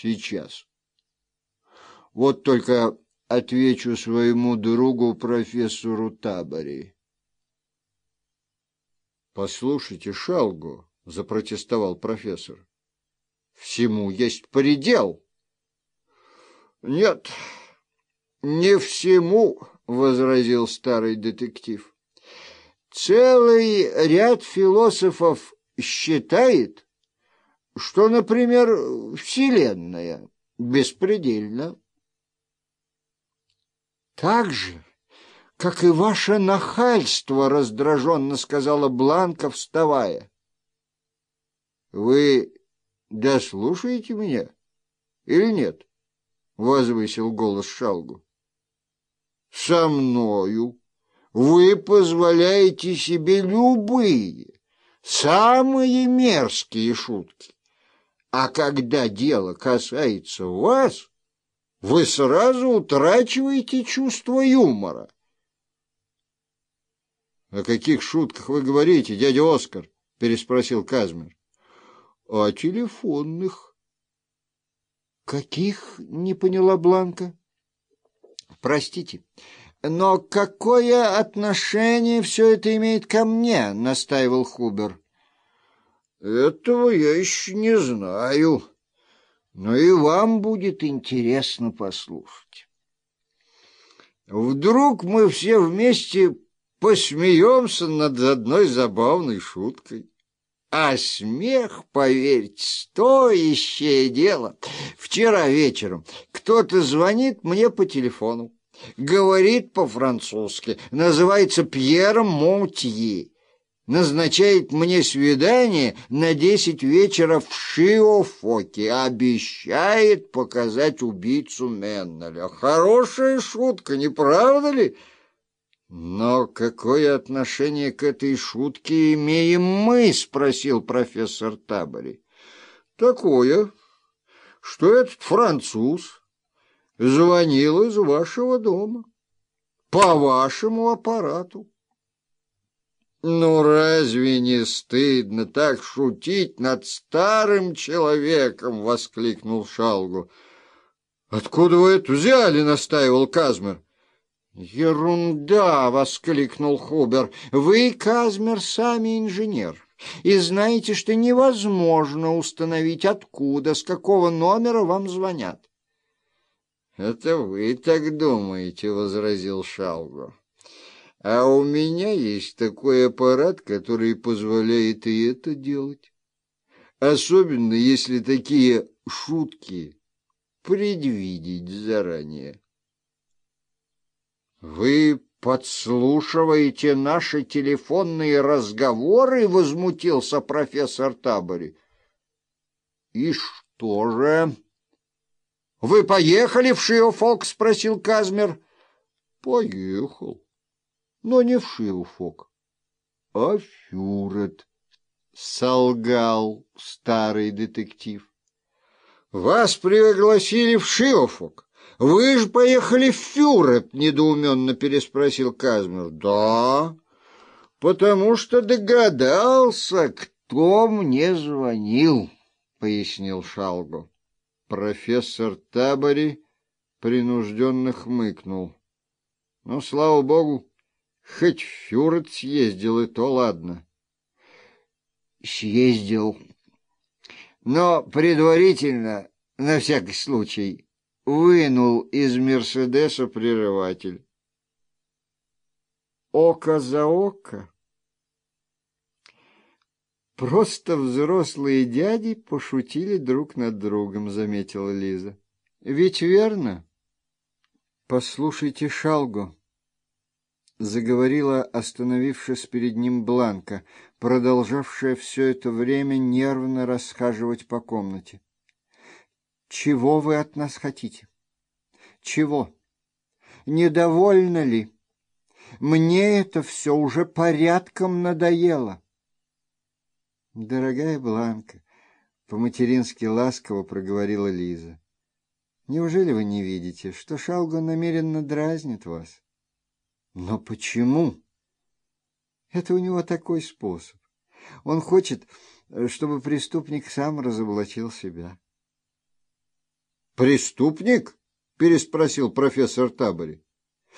Сейчас. Вот только отвечу своему другу профессору Табори. Послушайте, Шалгу, запротестовал профессор. Всему есть предел. Нет, не всему, возразил старый детектив. Целый ряд философов считает, что, например, Вселенная беспредельна. Так же, как и ваше нахальство, раздраженно сказала Бланка, вставая. Вы дослушаете меня или нет? Возвысил голос Шалгу. Со мною вы позволяете себе любые, самые мерзкие шутки. А когда дело касается вас, вы сразу утрачиваете чувство юмора. — О каких шутках вы говорите, дядя Оскар? — переспросил Казмер. — О телефонных. — Каких? — не поняла Бланка. — Простите, но какое отношение все это имеет ко мне? — настаивал Хубер. — Этого я еще не знаю, но и вам будет интересно послушать. Вдруг мы все вместе посмеемся над одной забавной шуткой. А смех, поверьте, стоящее дело. Вчера вечером кто-то звонит мне по телефону, говорит по-французски, называется Пьером Монтье назначает мне свидание на десять вечера в Шиофоке, обещает показать убийцу Меннеля. Хорошая шутка, не правда ли? Но какое отношение к этой шутке имеем мы, спросил профессор Табори. Такое, что этот француз звонил из вашего дома по вашему аппарату. «Ну разве не стыдно так шутить над старым человеком?» — воскликнул Шалгу. «Откуда вы это взяли?» — настаивал Казмер. «Ерунда!» — воскликнул Хубер. «Вы, Казмер, сами инженер, и знаете, что невозможно установить, откуда, с какого номера вам звонят». «Это вы так думаете», — возразил Шалгу. А у меня есть такой аппарат, который позволяет и это делать. Особенно, если такие шутки предвидеть заранее. «Вы подслушиваете наши телефонные разговоры?» — возмутился профессор Табори. «И что же?» «Вы поехали в Шиофолк?» — спросил Казмер. «Поехал» но не в Шилфок, а в Фюрет, — солгал старый детектив. — Вас пригласили в Шилфок. Вы же поехали в Фюрет, — недоуменно переспросил Казмер. — Да, потому что догадался, кто мне звонил, — пояснил Шалгу. Профессор Табори принужденно хмыкнул. — Ну, слава богу, Хоть Фюрет съездил, и то ладно. Съездил. Но предварительно, на всякий случай, вынул из Мерседеса прерыватель. Око за око. Просто взрослые дяди пошутили друг над другом, заметила Лиза. Ведь верно? Послушайте Шалгу заговорила, остановившись перед ним Бланка, продолжавшая все это время нервно расхаживать по комнате. «Чего вы от нас хотите? Чего? Недовольны ли? Мне это все уже порядком надоело». «Дорогая Бланка», — по-матерински ласково проговорила Лиза, — «неужели вы не видите, что Шалга намеренно дразнит вас?» Но почему? Это у него такой способ. Он хочет, чтобы преступник сам разоблачил себя. «Преступник?» — переспросил профессор Табори.